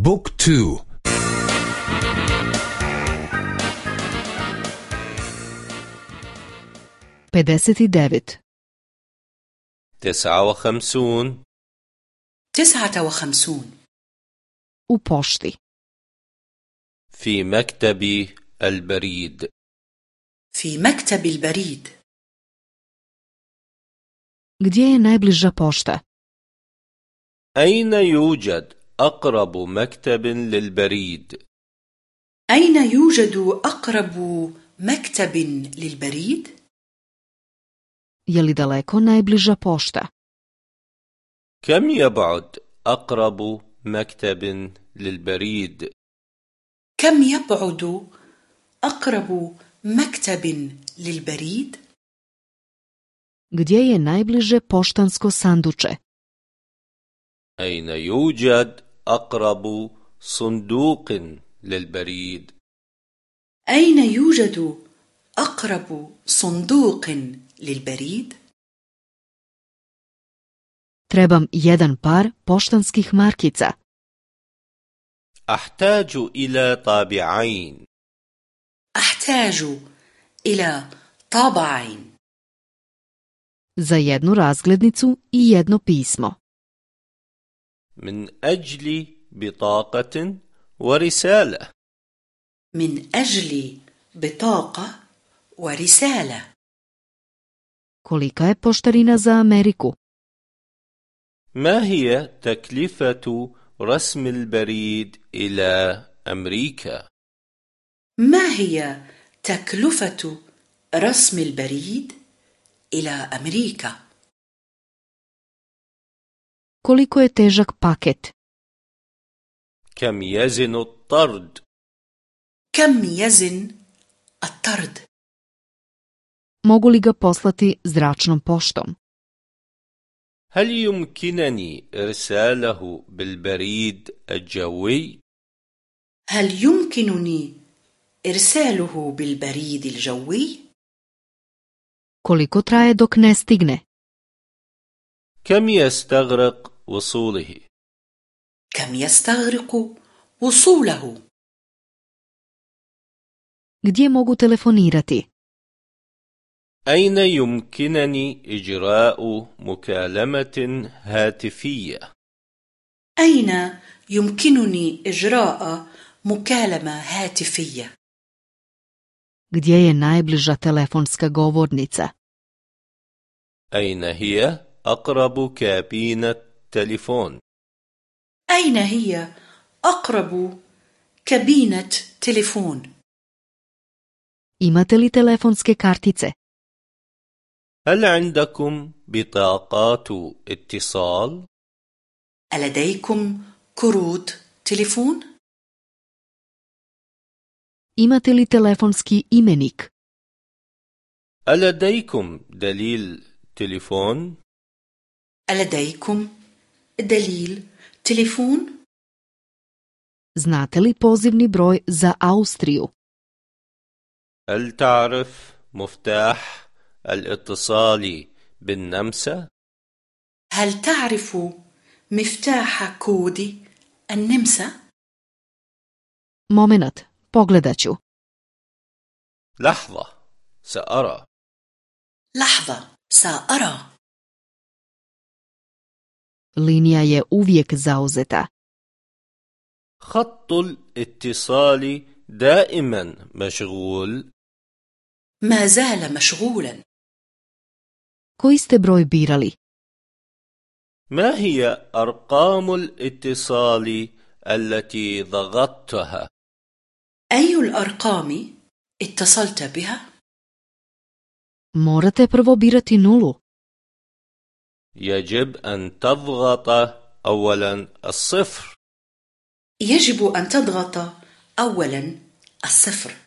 book two. pedeset devet تسعة وخمسون. تسعة وخمسون. pošti في مكتب البريد. في مكتب البريد. Gdje je najbliža pošta? أين يوجد؟ أقرب مكتب للبريد؟ أين يوجد أقرب مكتب للبريد؟ je li daleko najbliža pošta كم يبعد أقرب مكتب للبريد؟ كم يبعد أقرب مكتب للبريد؟ gdje je najbliže poštansko sanduče أين يوجد أقرب صندوق للبريد؟ أين يوجد أقرب صندوق للبريد؟ trebam jedan par poštanskih markica أحتاج إلى طابعين أحتاج إلى طابعين za jednu razglednicu i jedno pismo من أجل بطاقة ورسالة من أجل بطاقة ورسالة kolika je poštarina za Ameriku ما هي تكلفة رسم البريد إلى أمريكا؟ ما هي تكلفة رسم البريد إلى أمريكا؟ Koliko je težak paket كم يزن الطرد؟ كم يزن الطرد؟ mogu li ga poslati zračnom poštom هل يمكنني إرساله بالبريد الجوي؟ هل يمكنني إرساله بالبريد الجوي؟ koliko traje dok ne stigne كم يستغرق وصوله؟ كم يستغرق وصوله؟ gdje mogu telefonirati أين يمكنني إجراء مكالمة هاتفية؟ أين يمكنني إجراء مكالمة هاتفية؟ gdje je najbliža telefonska govornica أين هي أقرب كابينة تليفون؟ أين هي أقرب كابينة تليفون؟ li telefonske kartice هل عندكم بطاقات اتصال؟ ألديكم كروت تليفون؟ imate li telefonski imenik ألديكم دليل تليفون؟ ألديكم دليل تليفون؟ znate li pozivni broj za Austriju هل تعرف مفتاح الاتصال بالنمسا؟ هل تعرف مفتاح كود النمسا؟ Momenat, pogledat ću. لحظة سأرى لحظة سأرى Linija je uvijek zauzeta. خط الاتصال دائما مشغول ما زال مشغولا Koji ste broj birali? ما هي أرقام الاتصال التي ضغطتها؟ أي الأرقام اتصلت بها؟ Morate prvo birati nulu. يجب أن تضغط أولا الصفر. يجب أن تضغط أولا الصفر.